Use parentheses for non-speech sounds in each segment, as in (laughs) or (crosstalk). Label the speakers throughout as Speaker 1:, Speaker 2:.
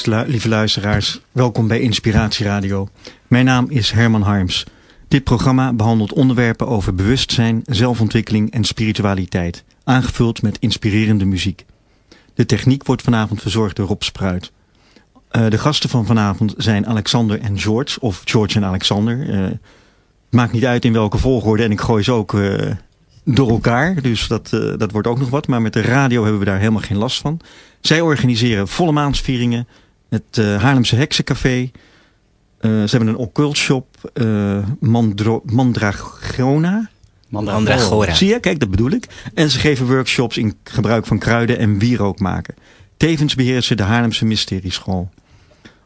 Speaker 1: lieve luisteraars. Welkom bij Inspiratie Radio. Mijn naam is Herman Harms. Dit programma behandelt onderwerpen over bewustzijn, zelfontwikkeling en spiritualiteit, aangevuld met inspirerende muziek. De techniek wordt vanavond verzorgd door Rob Spruit. Uh, de gasten van vanavond zijn Alexander en George, of George en Alexander. Uh, maakt niet uit in welke volgorde en ik gooi ze ook uh, door elkaar. Dus dat, dat wordt ook nog wat. Maar met de radio hebben we daar helemaal geen last van. Zij organiseren volle maansvieringen. Het uh, Haarlemse Heksencafé. Uh, ze hebben een occult shop. Mandro Mandragona.
Speaker 2: Mandragora.
Speaker 1: Oh, zie je? Kijk, dat bedoel ik. En ze geven workshops in gebruik van kruiden en wierook maken. Tevens beheren ze de Haarlemse Mysterieschool.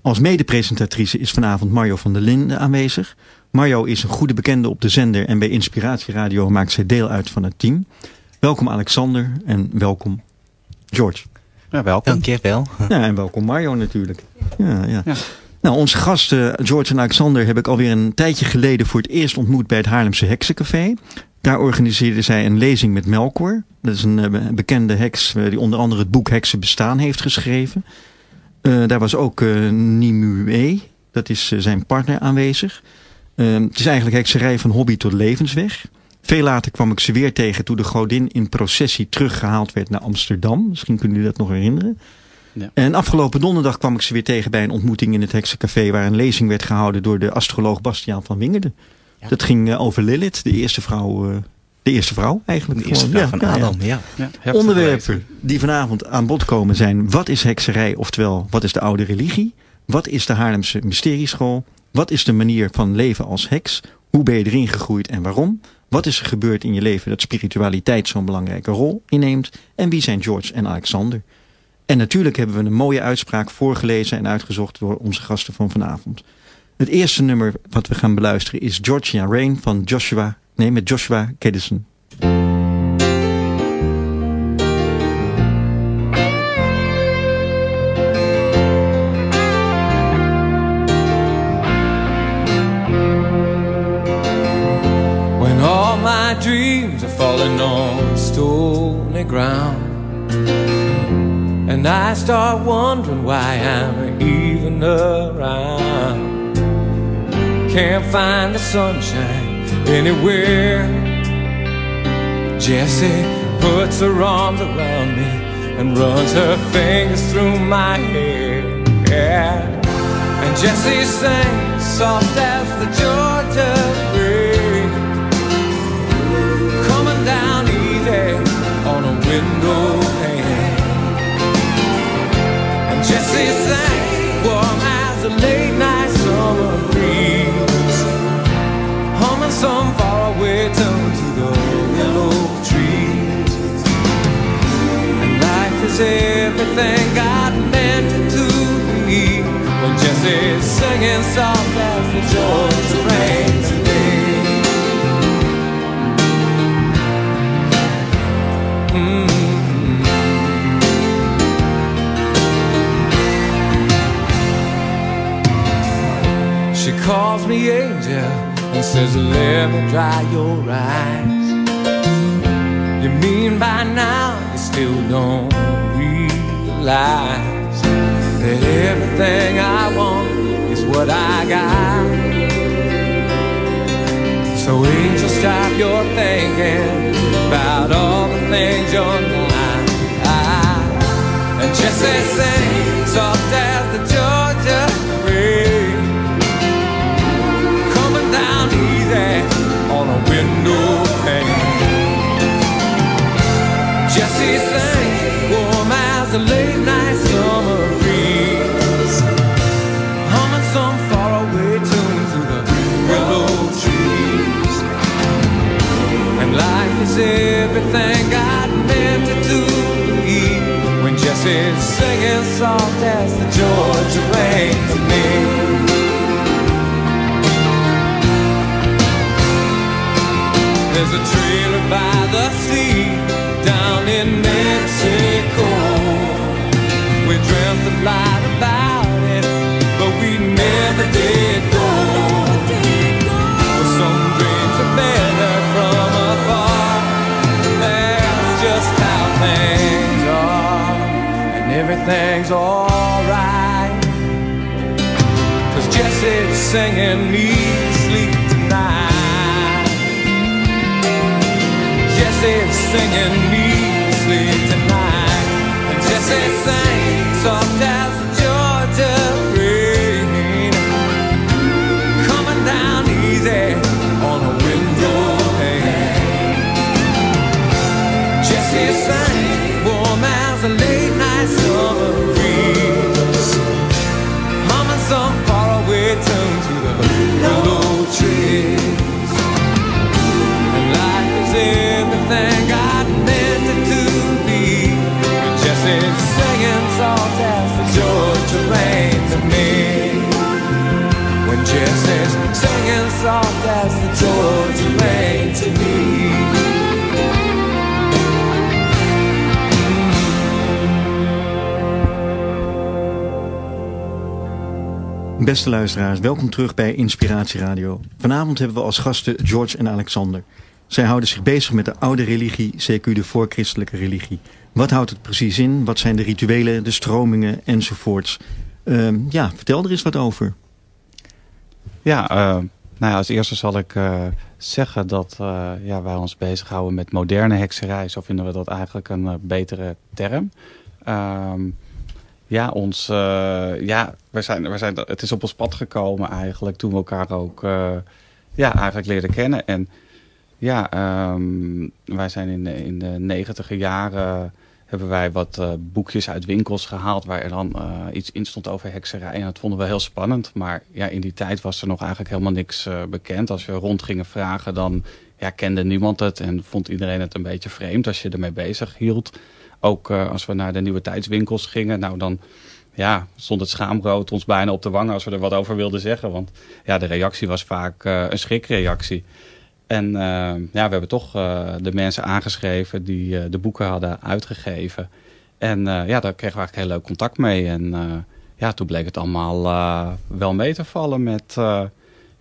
Speaker 1: Als medepresentatrice is vanavond Mario van der Linden aanwezig. Mario is een goede bekende op de zender en bij Inspiratieradio maakt zij deel uit van het team. Welkom Alexander en welkom George.
Speaker 2: Ja, welkom.
Speaker 3: Dank je wel. (laughs)
Speaker 1: Ja, en welkom Mario natuurlijk. Ja, ja. ja. Nou, onze gasten George en Alexander heb ik alweer een tijdje geleden voor het eerst ontmoet bij het Haarlemse Heksencafé. Daar organiseerden zij een lezing met Melkor. Dat is een uh, bekende heks uh, die onder andere het boek Heksen Bestaan heeft geschreven. Uh, daar was ook Nimue, dat is zijn partner aanwezig. het is eigenlijk hekserij van hobby tot levensweg. Veel later kwam ik ze weer tegen toen de godin in processie teruggehaald werd naar Amsterdam. Misschien kunnen jullie dat nog herinneren. Ja. En afgelopen donderdag kwam ik ze weer tegen bij een ontmoeting in het Heksencafé... waar een lezing werd gehouden door de astroloog Bastiaan van Wingerden. Ja. Dat ging uh, over Lilith, de eerste vrouw... Uh, de eerste vrouw eigenlijk.
Speaker 2: De eerste vrouw van Adam, ja.
Speaker 1: ja. Onderwerpen die vanavond aan bod komen zijn... wat is hekserij, oftewel wat is de oude religie? Wat is de Haarlemse mysterieschool? Wat is de manier van leven als heks? Hoe ben je erin gegroeid en waarom? Wat is er gebeurd in je leven dat spiritualiteit zo'n belangrijke rol inneemt? En wie zijn George en Alexander? En natuurlijk hebben we een mooie uitspraak voorgelezen en uitgezocht door onze gasten van vanavond. Het eerste nummer wat we gaan beluisteren is Georgia Rain van Joshua, nee met Joshua Kedison.
Speaker 4: And I start wondering why I'm even around. Can't find the sunshine anywhere. Jessie puts her arms around me and runs her fingers through my hair. Yeah. And Jessie sings soft as the Georgia rain, coming down easy on a window Sang warm as a late night summer breeze, humming some faraway tune to the trees. And life is everything God meant it to be. When Jesse's singing soft as the Georgia rain. Calls me angel and says, Let me dry your eyes. You mean by now you still don't realize that everything I want is what I got. So, angel, stop your thinking about all the things you're not. And Jesse sings soft as the Georgia rain to me. There's a trailer by the everything's alright. Cause Jesse's singing me to sleep tonight. Jesse's singing me to sleep tonight. And Jesse sang soft
Speaker 1: Beste luisteraars, welkom terug bij Inspiratie Radio. Vanavond hebben we als gasten George en Alexander. Zij houden zich bezig met de oude religie, CQ de voorchristelijke religie. Wat houdt het precies in? Wat zijn de rituelen, de stromingen enzovoorts? Ehm, ja, vertel er eens wat over.
Speaker 2: Ja, eh, nou ja, als eerste zal ik eh, zeggen dat eh, ja, wij ons bezighouden met moderne hekserij. Zo vinden we dat eigenlijk een betere term. Ehm, ja, ons, eh, ja we zijn, we zijn, het is op ons pad gekomen eigenlijk toen we elkaar ook eh, ja, eigenlijk leerden kennen. En ja, ehm, wij zijn in, de- in de negentiger jaren hebben wij wat eh, boekjes uit winkels gehaald waar er dan iets in stond over hekserij. En dat vonden we heel spannend. Maar ja, in die tijd was er nog eigenlijk helemaal niks bekend. Als we rond gingen vragen, dan ja, kende niemand het en vond iedereen het een beetje vreemd als je ermee bezig hield. Ook eh, als we naar de nieuwe tijdswinkels gingen, nou dan ja, stond het schaamrood ons bijna op de wangen als we er wat over wilden zeggen. Want ja, de reactie was vaak eh, een schrikreactie. En eh, ja, we hebben toch de mensen aangeschreven die de boeken hadden uitgegeven. En ja, daar kregen we eigenlijk heel leuk contact mee. En ja, toen bleek het allemaal wel mee te vallen met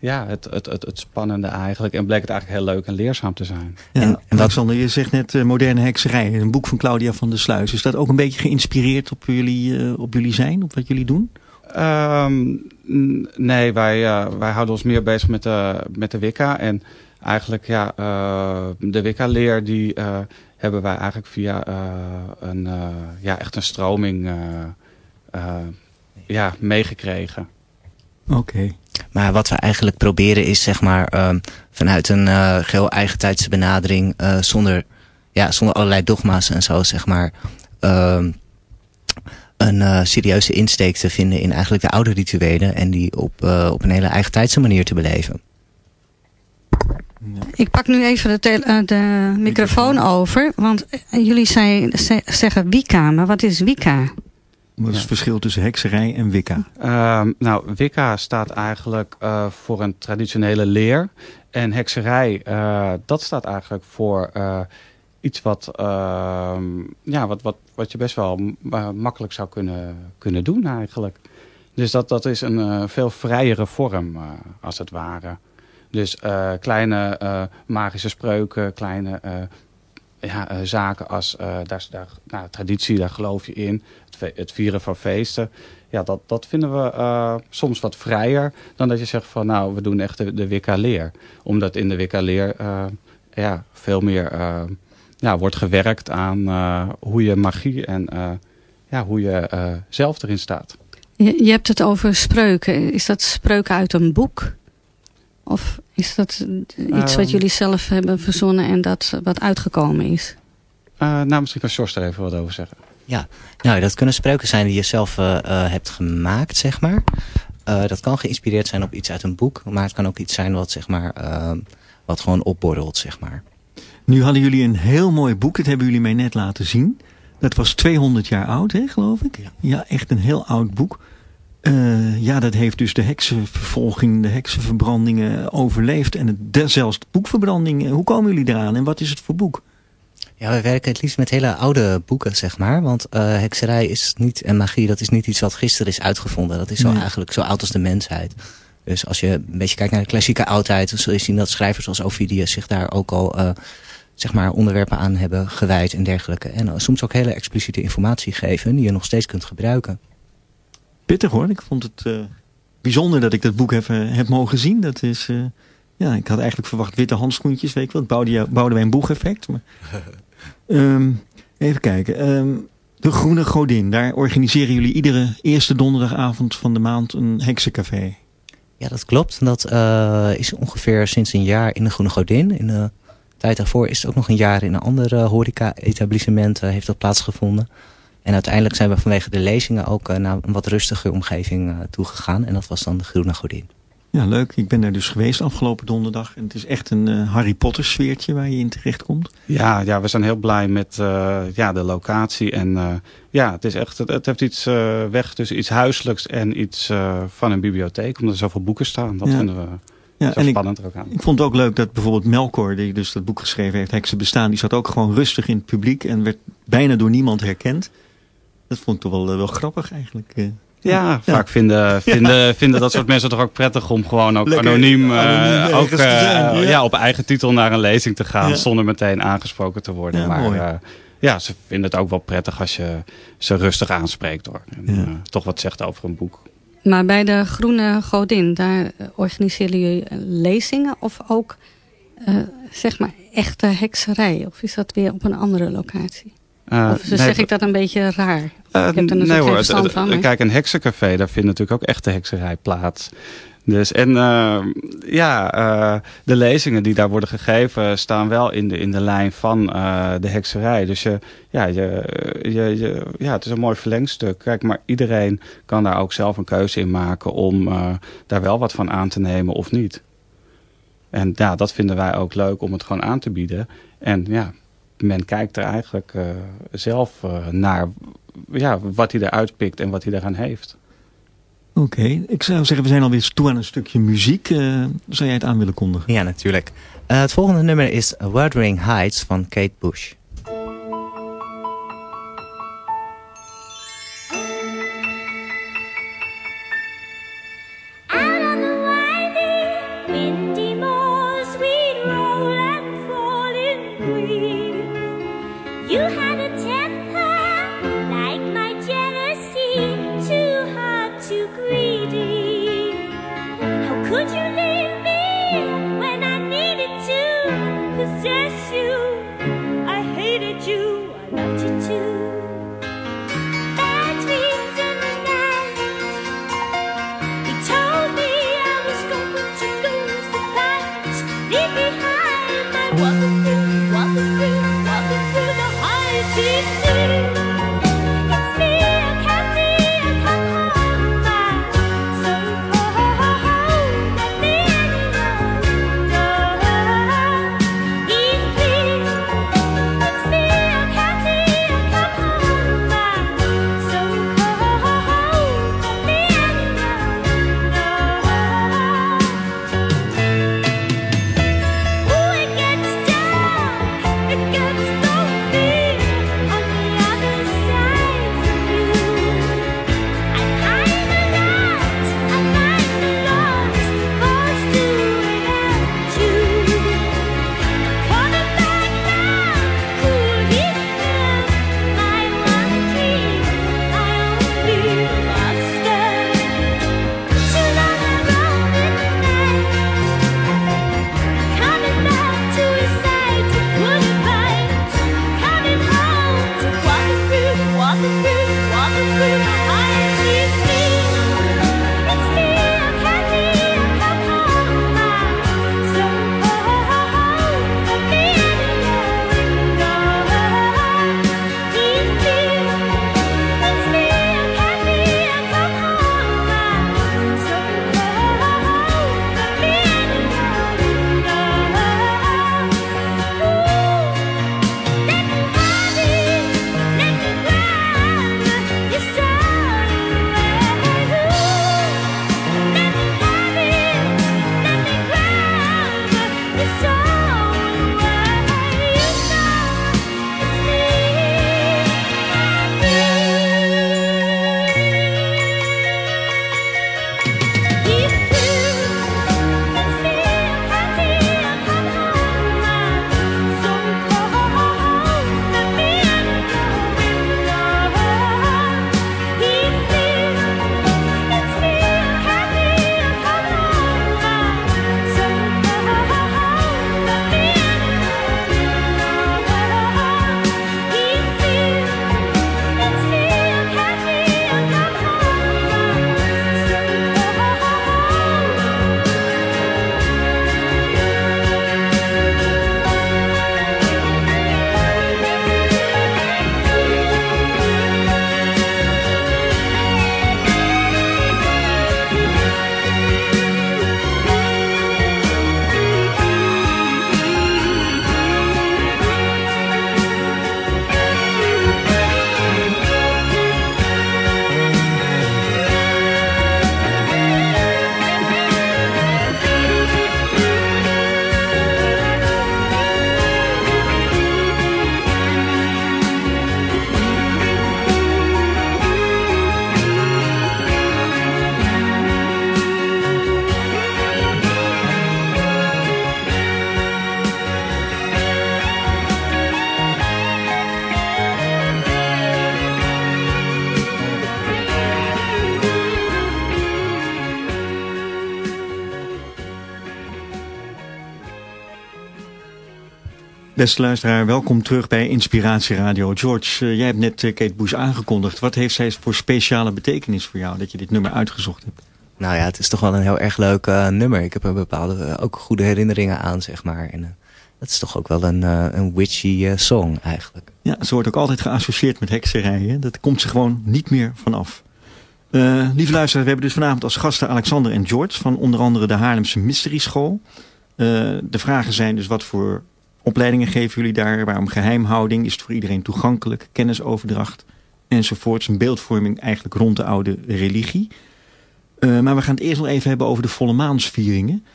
Speaker 2: ja, het, het, het, het spannende eigenlijk. En bleek het eigenlijk heel leuk en leerzaam te zijn.
Speaker 1: Ja,
Speaker 3: En- en wat-
Speaker 1: Alexander, je zegt net eh, moderne hekserij. Een boek van Claudia van der Sluis. Is dat ook een beetje geïnspireerd op jullie, eh, op jullie zijn? Op wat jullie doen?
Speaker 2: Ehm, nee, wij, eh, wij houden ons meer bezig met de, met de Wicca. En eigenlijk, ja, eh, de Wicca-leer die eh, hebben wij eigenlijk via eh, een, eh, ja, echt een stroming ja, meegekregen.
Speaker 1: Oké.
Speaker 3: Maar wat we eigenlijk proberen is zeg maar ehm, vanuit een eh geheel eigentijdse benadering eh, zonder, ja, zonder allerlei dogma's en zo zeg maar ehm, een eh, serieuze insteek te vinden in eigenlijk de oude rituelen en die op, eh, op een hele eigentijdse manier te beleven.
Speaker 5: Ik pak nu even de, tele- de microfoon over, want jullie zei, ze- zeggen Wicca, maar wat is Wicca?
Speaker 1: Wat is
Speaker 2: Ja.
Speaker 1: het verschil tussen hekserij en wicca?
Speaker 2: Ehm, nou, Wicca staat eigenlijk eh, voor een traditionele leer. En hekserij, eh, dat staat eigenlijk voor eh, iets wat, ehm, ja, wat, wat, wat je best wel makkelijk zou kunnen, kunnen doen eigenlijk. Dus dat, dat is een eh, veel vrijere vorm, eh, als het ware. Dus eh, kleine eh, magische spreuken, kleine eh, ja, eh, zaken als eh, daar, daar, nou, traditie, daar geloof je in. Het, vieren van feesten. Ja, dat, dat vinden we eh, soms wat vrijer dan dat je zegt van nou, we doen echt de, de Wicca-leer. Omdat in de Wicca-leer eh, ja, veel meer eh, ja, wordt gewerkt aan hoe je magie en ja, hoe je zelf erin staat.
Speaker 5: Je, je hebt het over spreuken. Is dat spreuken uit een boek? Of is dat iets wat
Speaker 2: Ehm.
Speaker 5: jullie zelf hebben verzonnen en dat wat uitgekomen is?
Speaker 2: Nou, misschien kan Sjors er even wat over zeggen.
Speaker 3: Nou, dat kunnen spreuken zijn die je zelf eh, eh, hebt gemaakt, zeg maar. Eh, dat kan geïnspireerd zijn op iets uit een boek, maar het kan ook iets zijn wat, zeg maar, ehm, wat gewoon opborrelt, zeg maar.
Speaker 1: Nu hadden jullie een heel mooi boek, dat hebben jullie mij net laten zien. Dat was 200 jaar oud, hè, geloof ik? Ja, echt een heel oud boek. Uh, ja, dat heeft dus de heksenvervolging, de heksenverbrandingen overleefd. En het, zelfs de boekverbranding. Hoe komen jullie eraan en wat is het voor boek?
Speaker 3: Ja, we werken het liefst met hele oude boeken, zeg maar. Want uh, hekserij is niet, en magie, dat is niet iets wat gisteren is uitgevonden. Dat is zo eigenlijk zo oud als de mensheid. Dus als je een beetje kijkt naar de klassieke oudheid... dan zul je zien dat schrijvers als Ovidius zich daar ook al... Uh, zeg maar onderwerpen aan hebben gewijd en dergelijke. En soms ook hele expliciete informatie geven... die je nog steeds kunt gebruiken
Speaker 1: pittig hoor. Ik vond het bijzonder dat ik dat boek even heb mogen zien. Dat is, ja, ik had eigenlijk verwacht witte handschoentjes, weet ik wel. Het wij een boegeffect. Maar, (laughs) um, even kijken. Um, de Groene Godin, daar organiseren jullie iedere eerste donderdagavond van de maand een heksencafé.
Speaker 3: Ja, dat klopt. Dat uh, is ongeveer sinds een jaar in de Groene Godin. In de tijd daarvoor is het ook nog een jaar in een ander horeca-etablissement heeft dat plaatsgevonden. En uiteindelijk zijn we vanwege de lezingen ook naar een wat rustiger omgeving toegegaan. En dat was dan de Groene Godin.
Speaker 1: Ja, leuk. Ik ben daar dus geweest afgelopen donderdag. En het is echt een uh, Harry Potter sfeertje waar je in terecht komt.
Speaker 2: Ja, ja we zijn heel blij met ja, de locatie. En ja, het, is echt, het, het heeft iets weg tussen iets huiselijks en iets van een bibliotheek. Omdat er zoveel boeken staan. Dat vinden we... Ja, en spannend
Speaker 1: ik,
Speaker 2: ook aan.
Speaker 1: Ik vond het ook leuk dat bijvoorbeeld Melkor, die dus dat boek geschreven heeft, Heksen Bestaan, die zat ook gewoon rustig in het publiek en werd bijna door niemand herkend. Dat vond ik toch wel, eh, wel grappig eigenlijk. Eh.
Speaker 2: Ja, vaak Vinden, vinden, vinden dat soort mensen toch ook prettig om gewoon ook anoniem, uh, ook, uh, ja. op eigen titel naar een lezing te gaan zonder meteen aangesproken te worden. maar uh, ja, ze vinden het ook wel prettig als je ze rustig aanspreekt hoor. En toch wat zegt over een boek.
Speaker 5: Maar bij de Groene Godin, daar organiseren jullie lezingen of ook zeg maar echte hekserij? Of is dat weer op een andere locatie? Uh, of nee, zeg ik dat een beetje raar? Uh, ik heb er
Speaker 2: nee hoor, verstand van. Kijk, een heksencafé, daar vindt natuurlijk ook echte hekserij plaats. Dus en uh, ja, de lezingen die daar worden gegeven staan wel in de, in de lijn van de hekserij. Dus je, ja, je, je, je, ja, het is een mooi verlengstuk. Kijk, maar iedereen kan daar ook zelf een keuze in maken om daar wel wat van aan te nemen of niet. En ja, dat vinden wij ook leuk om het gewoon aan te bieden. En ja, men kijkt er eigenlijk uh, zelf uh, naar ja, wat hij eruit pikt en wat hij eraan heeft.
Speaker 1: Oké, ik zou zeggen we zijn alweer toe aan een stukje muziek. Uh, zou jij het aan willen kondigen?
Speaker 3: Ja, natuurlijk. het volgende nummer is Wuthering Heights van Kate Bush.
Speaker 1: Beste luisteraar, welkom terug bij Inspiratie Radio. George, uh, jij hebt net uh, Kate Bush aangekondigd. Wat heeft zij voor speciale betekenis voor jou dat je dit nummer uitgezocht hebt?
Speaker 3: Nou ja, het is toch wel een heel erg leuk uh, nummer. Ik heb er bepaalde ook goede herinneringen aan, zeg maar. En dat is toch ook wel een, een witchy song eigenlijk.
Speaker 1: Ja, ze wordt ook altijd geassocieerd met hekserij. Dat komt ze gewoon niet meer vanaf. lieve luisteraars, we hebben dus vanavond als gasten Alexander en George... van onder andere de Haarlemse Mystery School. de vragen zijn dus wat voor opleidingen geven jullie daar? Waarom geheimhouding? Is het voor iedereen toegankelijk? Kennisoverdracht? Enzovoorts. Een beeldvorming eigenlijk rond de oude religie. Uh, maar we gaan het eerst nog even hebben over de volle maansvieringen.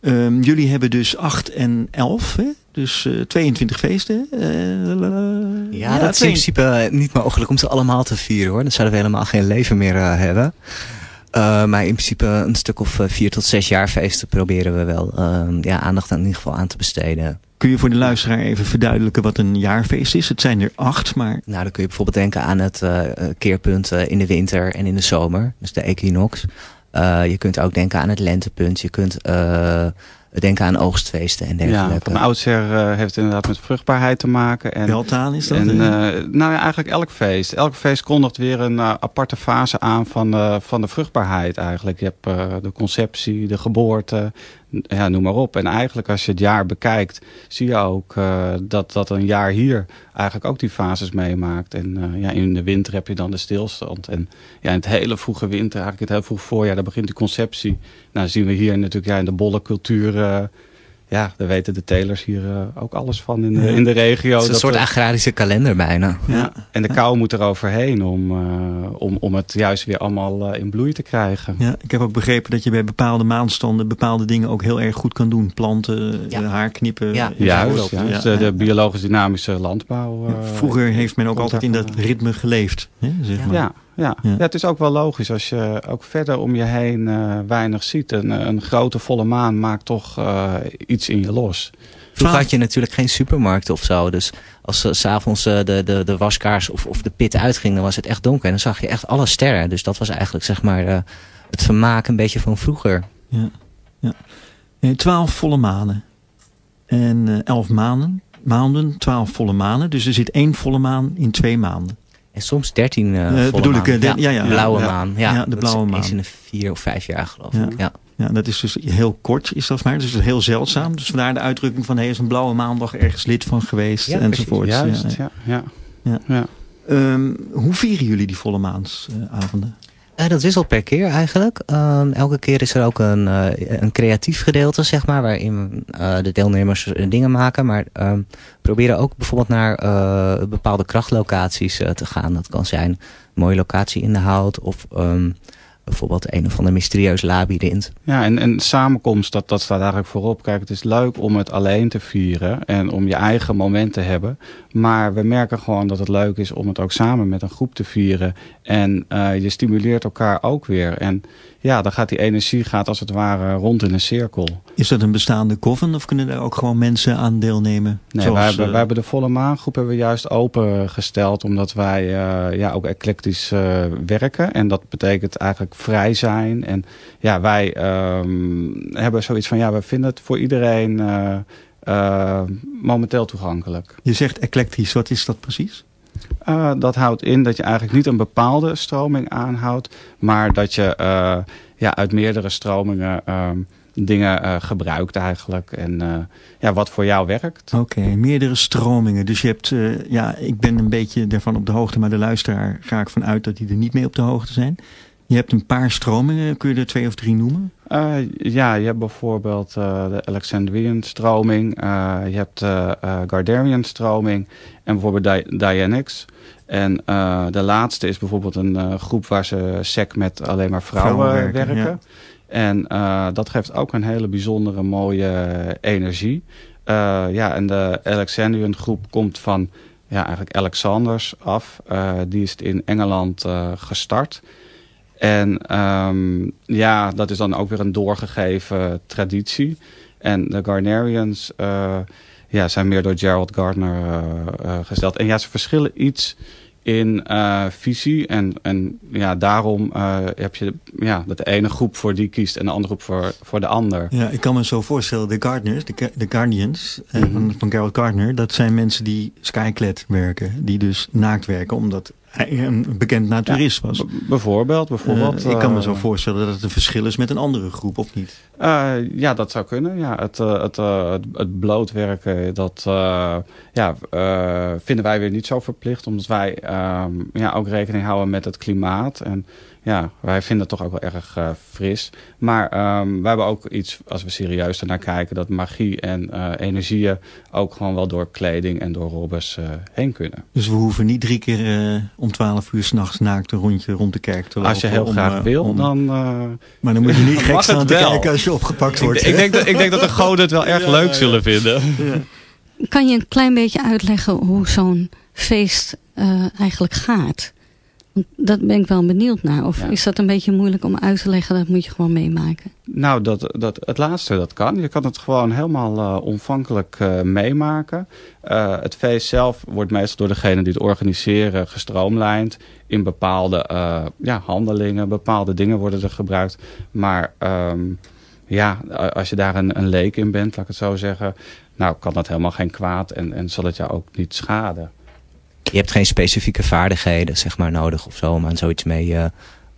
Speaker 1: Uh, jullie hebben dus 8 en 11, hè? dus uh, 22 feesten.
Speaker 3: Uh, ja, dat is in principe niet mogelijk om ze allemaal te vieren hoor. Dan zouden we helemaal geen leven meer hebben. maar in principe een stuk of vier tot zes jaar feesten proberen we wel ehm, ja, aandacht in ieder geval aan te besteden.
Speaker 1: Kun je voor de luisteraar even verduidelijken wat een jaarfeest is? Het zijn er acht, maar...
Speaker 3: Nou, dan kun je bijvoorbeeld denken aan het uh, keerpunt uh, in de winter en in de zomer. Dus de equinox. Uh, je kunt ook denken aan het lentepunt. Je kunt denken aan oogstfeesten en dergelijke.
Speaker 2: Ja, van oudsher uh, heeft het inderdaad met vruchtbaarheid te maken.
Speaker 1: En, Beltaan is dat?
Speaker 2: En, uh, nou ja, eigenlijk elk feest. Elk feest kondigt weer een uh, aparte fase aan van, van de vruchtbaarheid eigenlijk. Je hebt de conceptie, de geboorte, ja, noem maar op. En eigenlijk als je het jaar bekijkt, zie je ook uh, dat, dat een jaar hier eigenlijk ook die fases meemaakt. En uh, ja, in de winter heb je dan de stilstand. En ja, in het hele vroege winter, eigenlijk het heel vroeg voorjaar, daar begint die conceptie. Nou zien we hier natuurlijk ja, in de bolle cultuur... Ja, daar weten de telers hier uh, ook alles van in de, ja. in de regio. Het
Speaker 3: is een soort we... agrarische kalender bijna.
Speaker 2: Ja. En de kou moet er overheen om, uh, om, om het juist weer allemaal uh, in bloei te krijgen.
Speaker 1: Ja, ik heb ook begrepen dat je bij bepaalde maandstanden bepaalde dingen ook heel erg goed kan doen. Planten, ja. haar knippen.
Speaker 2: Ja, juist. Ja. Dus de, de biologisch dynamische landbouw.
Speaker 1: Vroeger heeft men ook altijd in dat ritme geleefd. Hè, zeg maar.
Speaker 2: Ja. Ja. ja. het is ook wel logisch als je ook verder om je heen uh, weinig ziet. Een, een grote volle maan maakt toch uh, iets in je los.
Speaker 3: Vroeger had je natuurlijk geen supermarkt of zo. Dus als uh, s'avonds uh, de, de, de waskaars of, of de pit uitging, dan was het echt donker. En dan zag je echt alle sterren. Dus dat was eigenlijk zeg maar uh, het vermaak een beetje van vroeger.
Speaker 1: Ja, ja. Twaalf volle maanden. En elf maanden. Maanden, twaalf volle maanden. Dus er zit één volle maan in twee maanden.
Speaker 3: En soms 13 uh, uh,
Speaker 1: bedoel
Speaker 3: maan.
Speaker 1: ik, de, ja, ja, ja,
Speaker 3: blauwe maan. Ja,
Speaker 1: ja de blauwe maan.
Speaker 3: Eens in de vier of vijf jaar geloof ik. Ja.
Speaker 1: Ja, dat is dus heel kort, is dat maar. Dus dat is heel zeldzaam. Dus vandaar de uitdrukking van... hij is een blauwe maandag ergens lid van geweest, ja, enzovoort.
Speaker 2: Juist, ja. ja, ja.
Speaker 1: ja. Um, hoe vieren jullie die volle maansavonden?
Speaker 3: Uh, dat wisselt per keer eigenlijk. Uh, elke keer is er ook een, uh, een creatief gedeelte, zeg maar, waarin de deelnemers dingen maken. Maar ehm, proberen ook bijvoorbeeld naar bepaalde krachtlocaties te gaan. Dat kan zijn mooie locatie in de hout of um, bijvoorbeeld een of ander mysterieus labyrint.
Speaker 2: Ja, en, en samenkomst, dat, dat staat eigenlijk voorop. Kijk, het is leuk om het alleen te vieren en om je eigen moment te hebben. Maar we merken gewoon dat het leuk is om het ook samen met een groep te vieren. En uh, je stimuleert elkaar ook weer. En ja, dan gaat die energie gaat als het ware rond in een cirkel.
Speaker 1: Is dat een bestaande coven of kunnen er ook gewoon mensen aan deelnemen?
Speaker 2: Nee, Zoals, wij, hebben, uh... wij hebben de volle maangroep hebben we juist opengesteld omdat wij uh, ja, ook eclectisch werken. En dat betekent eigenlijk vrij zijn. En ja, wij um, hebben zoiets van ja, we vinden het voor iedereen momenteel toegankelijk.
Speaker 1: Je zegt eclectisch, wat is dat precies?
Speaker 2: Uh, dat houdt in dat je eigenlijk niet een bepaalde stroming aanhoudt, maar dat je uh, ja, uit meerdere stromingen dingen gebruikt eigenlijk. En ja, wat voor jou werkt.
Speaker 1: Oké, okay, meerdere stromingen. Dus je hebt, ja, ik ben een beetje ervan op de hoogte, maar de luisteraar ga ik vanuit dat die er niet mee op de hoogte zijn. Je hebt een paar stromingen, kun je er twee of drie noemen?
Speaker 2: Uh, ja, je hebt bijvoorbeeld uh, de Alexandrian stroming, uh, je hebt de Garderian stroming en bijvoorbeeld Di Dianix. En de laatste is bijvoorbeeld een groep waar ze sec met alleen maar vrouwen, vrouwen werken. werken. Ja. En dat geeft ook een hele bijzondere mooie energie. ja, en de Alexandrian groep komt van ja, eigenlijk Alexanders af. die is in Engeland gestart. En um, ja, dat is dan ook weer een doorgegeven traditie. En de Garnerians uh, ja, zijn meer door Gerald Gardner uh, uh, gesteld. En ja, ze verschillen iets in visie. En, en ja, daarom heb je ja, dat de ene groep voor die kiest en de andere groep voor, voor de ander.
Speaker 1: Ja, ik kan me zo voorstellen, de Gardeners, de, de Guardians mm -hmm. van, van Gerald Gardner, dat zijn mensen die skyclad werken. Die dus naakt werken, omdat een bekend naturist was.
Speaker 2: bijvoorbeeld, bijvoorbeeld.
Speaker 1: Uh, ik kan me zo voorstellen dat het een verschil is met een andere groep, of niet?
Speaker 2: Uh, ja, dat zou kunnen. Ja, het, het, het, het blootwerken, dat ja, vinden wij weer niet zo verplicht. Omdat wij ja, ook rekening houden met het klimaat. En ja, wij vinden het toch ook wel erg uh, fris. Maar um, we hebben ook iets, als we serieus ernaar kijken, dat magie en uh, energieën ook gewoon wel door kleding en door robbers uh, heen kunnen.
Speaker 1: Dus we hoeven niet drie keer om twaalf uur s'nachts naakt een rondje rond de kerk te lopen?
Speaker 2: Als je heel
Speaker 1: om,
Speaker 2: graag wil,
Speaker 1: om...
Speaker 2: dan...
Speaker 1: maar dan moet je niet (laughs) gek staan te kijken als je opgepakt wordt.
Speaker 2: Ik, ik, denk, dat, ik denk dat de goden het wel erg ja, leuk ja. zullen vinden. Ja.
Speaker 5: Kan je een klein beetje uitleggen hoe zo'n feest eigenlijk gaat? Dat ben ik wel benieuwd naar. Of ja. is dat een beetje moeilijk om uit te leggen? Dat moet je gewoon meemaken.
Speaker 2: Nou, dat, dat, het laatste dat kan. Je kan het gewoon helemaal uh, onvankelijk uh, meemaken. Uh, het feest zelf wordt meestal door degene die het organiseren gestroomlijnd. In bepaalde ja, handelingen, bepaalde dingen worden er gebruikt. Maar um, ja, als je daar een, een leek in bent, laat ik het zo zeggen... Nou, kan dat helemaal geen kwaad en, en zal het jou ook niet schaden
Speaker 3: je hebt geen specifieke vaardigheden zeg maar, nodig of zo om aan zoiets mee uh,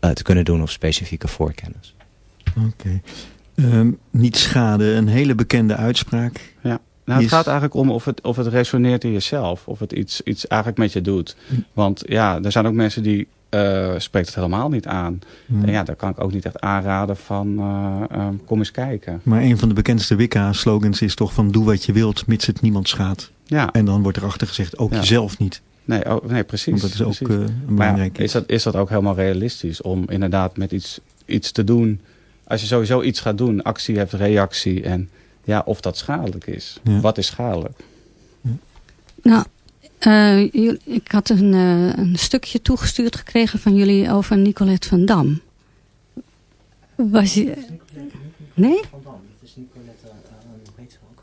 Speaker 3: uh, te kunnen doen of specifieke voorkennis.
Speaker 1: Oké. Okay. Um, niet schade, een hele bekende uitspraak.
Speaker 2: Ja. Nou, het gaat eigenlijk om of het, of het resoneert in jezelf. Of het iets, iets eigenlijk met je doet. Want ja, er zijn ook mensen die uh, spreekt het helemaal niet aan. Hmm. En ja, daar kan ik ook niet echt aanraden van uh, uh, kom eens kijken.
Speaker 1: Maar een van de bekendste Wicca-slogans is toch van doe wat je wilt, mits het niemand schaadt.
Speaker 2: Ja.
Speaker 1: En dan wordt erachter gezegd ook ja. jezelf niet.
Speaker 2: Nee, oh, nee precies.
Speaker 1: Want dat is
Speaker 2: precies.
Speaker 1: ook een belangrijk
Speaker 2: ja, is, dat, is dat ook helemaal realistisch om inderdaad met iets, iets te doen. Als je sowieso iets gaat doen, actie heeft reactie. En ja, of dat schadelijk is. Ja. Wat is schadelijk?
Speaker 5: Nou, uh, ik had een, uh, een stukje toegestuurd gekregen van jullie over Nicolette van Dam. Was je... Nee?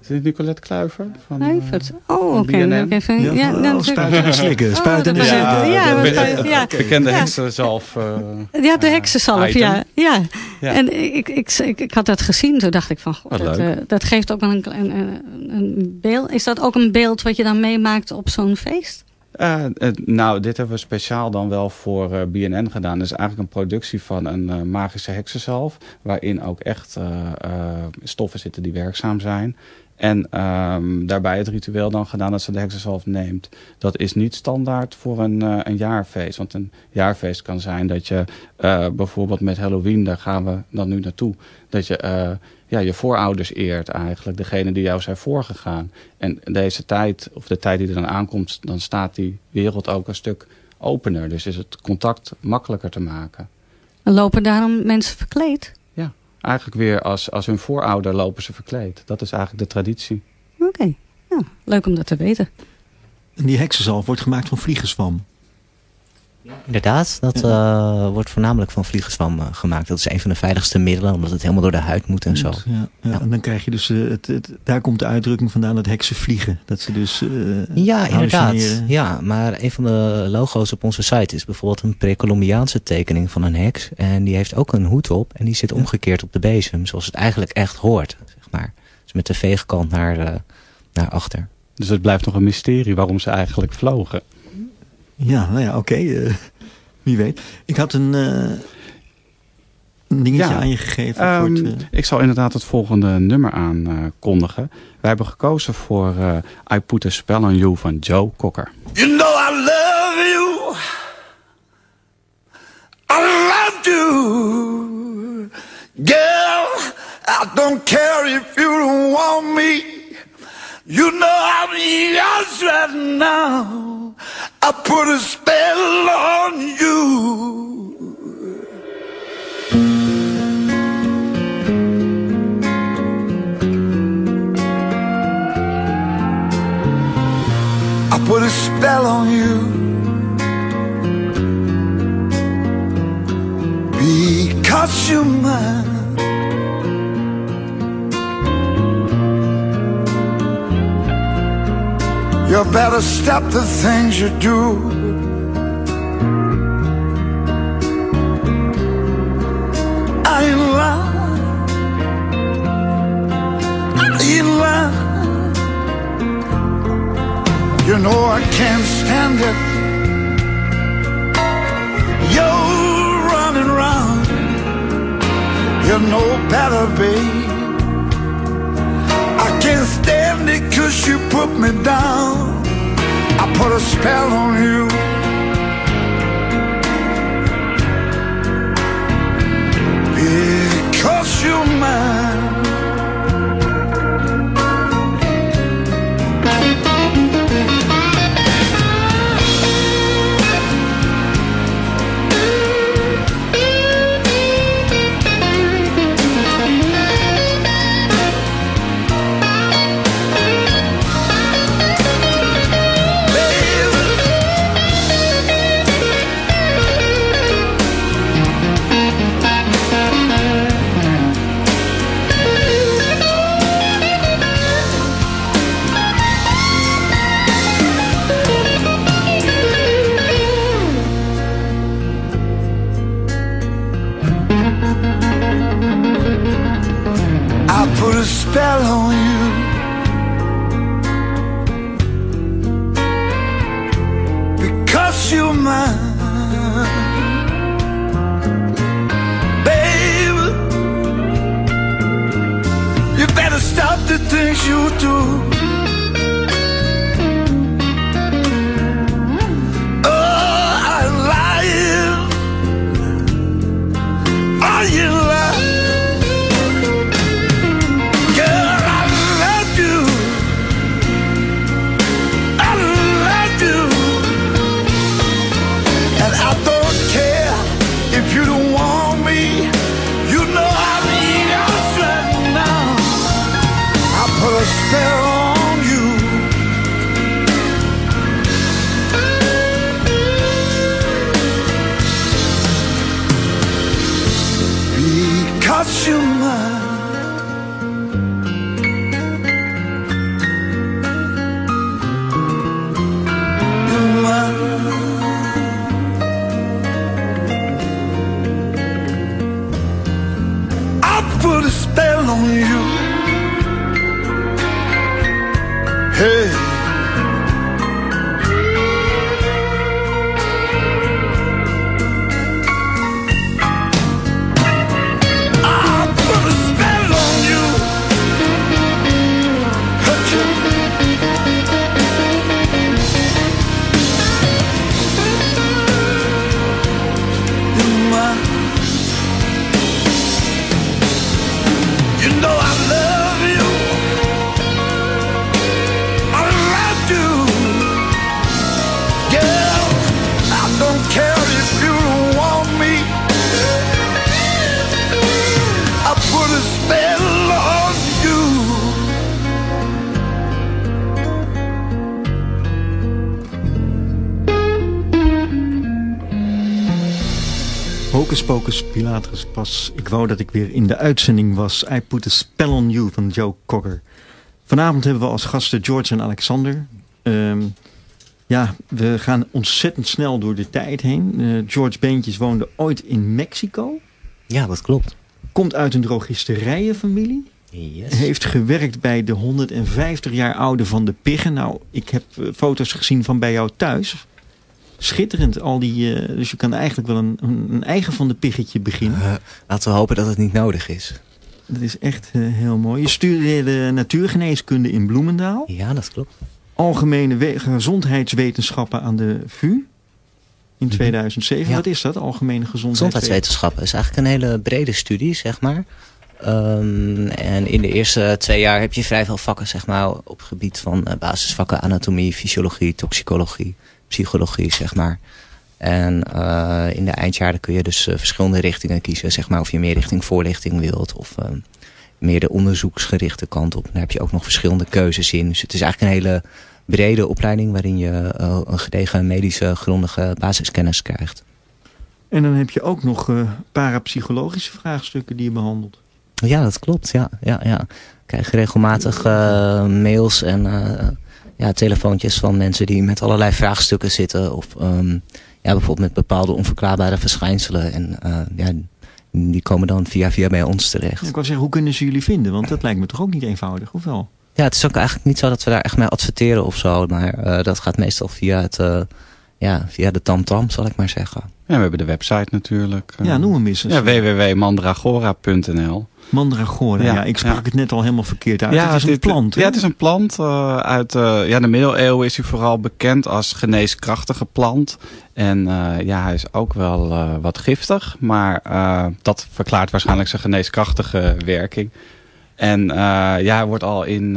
Speaker 2: Is dit Nicolette Kluiver? Van,
Speaker 5: Kluivert. Oh, oké. Okay.
Speaker 1: Ja, ja, nou, spuiten en slikken. Spuiten en
Speaker 2: slikken.
Speaker 1: Ja,
Speaker 2: ja, ja, ja, bekende heksenzalf. Uh,
Speaker 5: ja, de heksenzalf, ja, ja. En ik, ik, ik, ik had dat gezien. Toen dacht ik van, god, dat, uh, dat geeft ook wel een, een, een beeld. Is dat ook een beeld wat je dan meemaakt op zo'n feest?
Speaker 2: Uh, uh, nou, dit hebben we speciaal dan wel voor uh, BNN gedaan. Is eigenlijk een productie van een magische heksenzalf. Waarin ook echt stoffen zitten die werkzaam zijn. En um, daarbij het ritueel dan gedaan dat ze de heksenzalf neemt. Dat is niet standaard voor een, uh, een jaarfeest. Want een jaarfeest kan zijn dat je uh, bijvoorbeeld met Halloween, daar gaan we dan nu naartoe. Dat je uh, ja, je voorouders eert eigenlijk. Degene die jou zijn voorgegaan. En deze tijd, of de tijd die er dan aankomt, dan staat die wereld ook een stuk opener. Dus is het contact makkelijker te maken.
Speaker 5: En lopen daarom mensen verkleed?
Speaker 2: Eigenlijk weer als, als hun voorouder lopen ze verkleed. Dat is eigenlijk de traditie.
Speaker 5: Oké, okay. nou, leuk om dat te weten.
Speaker 1: En die heksenzalf wordt gemaakt van vliegenzwam.
Speaker 3: Inderdaad, dat ja. uh, wordt voornamelijk van vliegenzwam uh, gemaakt. Dat is een van de veiligste middelen, omdat het helemaal door de huid moet en zo.
Speaker 1: Ja, ja. En dan krijg je dus, uh, het, het, daar komt de uitdrukking vandaan dat heksen vliegen. Dat ze dus
Speaker 3: Ja, inderdaad. Ja, maar een van de logo's op onze site is bijvoorbeeld een pre-Columbiaanse tekening van een heks. En die heeft ook een hoed op en die zit omgekeerd op de bezem, zoals het eigenlijk echt hoort. Zeg maar. Dus met de veegkant naar, naar achter.
Speaker 2: Dus het blijft nog een mysterie waarom ze eigenlijk vlogen.
Speaker 1: Ja, nou ja, oké. Okay. Uh, wie weet. Ik had een, uh, een dingetje ja, aan je gegeven.
Speaker 2: Um,
Speaker 1: voor het, uh...
Speaker 2: Ik zal inderdaad het volgende nummer aankondigen. Wij hebben gekozen voor I Put a Spell on You van Joe Cocker.
Speaker 6: You know I love you. I love you. Girl, I don't care if you don't want me. You know I'm yours right now. I put a spell on you. I put a spell on you. You better stop the things you do. Are you in love? In love? You know I can't stand it. You're running round. You know better, babe. I can't stand it cause you put me down Put a spell on you. Because you're mine. Put a spell on you. Hey.
Speaker 1: Ik wou dat ik weer in de uitzending was. I Put a Spell on You van Joe Cocker. Vanavond hebben we als gasten George en Alexander. Ehm, ja, we gaan ontzettend snel door de tijd heen. Eh, George Beentjes woonde ooit in Mexico.
Speaker 3: Ja, dat klopt.
Speaker 1: Komt uit een drogisterijenfamilie.
Speaker 3: Yes.
Speaker 1: Heeft gewerkt bij de 150 jaar oude van de Piggen. Nou, ik heb eh, foto's gezien van bij jou thuis. Schitterend, al die. eh, dus je kan eigenlijk wel een, een, eigen van de Piggetje beginnen.
Speaker 3: Eh, laten we hopen dat het niet nodig is.
Speaker 1: Dat is echt eh, heel mooi. Je studeerde natuurgeneeskunde in Bloemendaal.
Speaker 3: Ja, dat klopt.
Speaker 1: Algemene we- gezondheidswetenschappen aan de VU. In 2007.
Speaker 3: Ja.
Speaker 1: Wat is dat, algemene gezondheidswetenschappen?
Speaker 3: Gezondheidswetenschappen is eigenlijk een hele brede studie, zeg maar. Ehm, en in de eerste twee jaar heb je vrij veel vakken, zeg maar, op het gebied van basisvakken anatomie, fysiologie, toxicologie, psychologie, zeg maar. En eh, in de eindjaren kun je dus eh, verschillende richtingen kiezen, zeg maar, of je meer richting voorlichting wilt of ehm, meer de onderzoeksgerichte kant op. Daar heb je ook nog verschillende keuzes in. Dus het is eigenlijk een hele brede opleiding waarin je eh, een gedegen medische grondige basiskennis krijgt.
Speaker 1: En dan heb je ook nog eh, parapsychologische vraagstukken die je behandelt.
Speaker 3: Ja, dat klopt. Ja, ja, ja. Ik krijg regelmatig eh, mails en eh, ja, telefoontjes van mensen die met allerlei vraagstukken zitten. Of ehm, ja, bijvoorbeeld met bepaalde onverklaarbare verschijnselen. En eh, ja, die komen dan via via bij ons terecht.
Speaker 1: Ik wou zeggen, hoe kunnen ze jullie vinden? Want dat lijkt me toch ook niet eenvoudig, of wel?
Speaker 3: Ja, het is ook eigenlijk niet zo dat we daar echt mee adverteren of zo. Maar dat gaat meestal via, het, ja, via de tamtam, zal ik maar zeggen.
Speaker 2: Ja, we hebben de website natuurlijk.
Speaker 1: Ja, noem hem eens.
Speaker 2: Ja, www.mandragora.nl
Speaker 1: Mandragora, ja. ik sprak het net al helemaal verkeerd uit. Ja, het is een plant.
Speaker 2: Ja, het is een plant. Uh, uit uh, ja, de middeleeuwen is hij vooral bekend als geneeskrachtige plant. En uh, ja, hij is ook wel wat giftig. Maar dat verklaart waarschijnlijk zijn geneeskrachtige werking. En ja, hij wordt al in,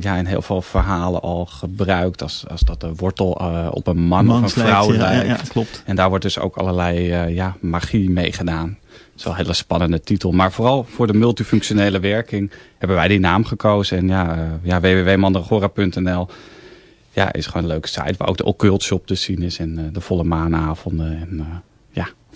Speaker 2: ja, in heel veel verhalen al gebruikt als, als dat de wortel op een man of een vrouw lijkt. Ja,
Speaker 1: klopt.
Speaker 2: En daar wordt dus ook allerlei ja, magie mee gedaan is wel een hele spannende titel. Maar vooral voor de multifunctionele werking hebben wij die naam gekozen. En ja, uh, ja www.mandragora.nl ja, is gewoon een leuke site. Waar ook de occult shop te zien is. En uh, de volle maanavonden. En uh, ja,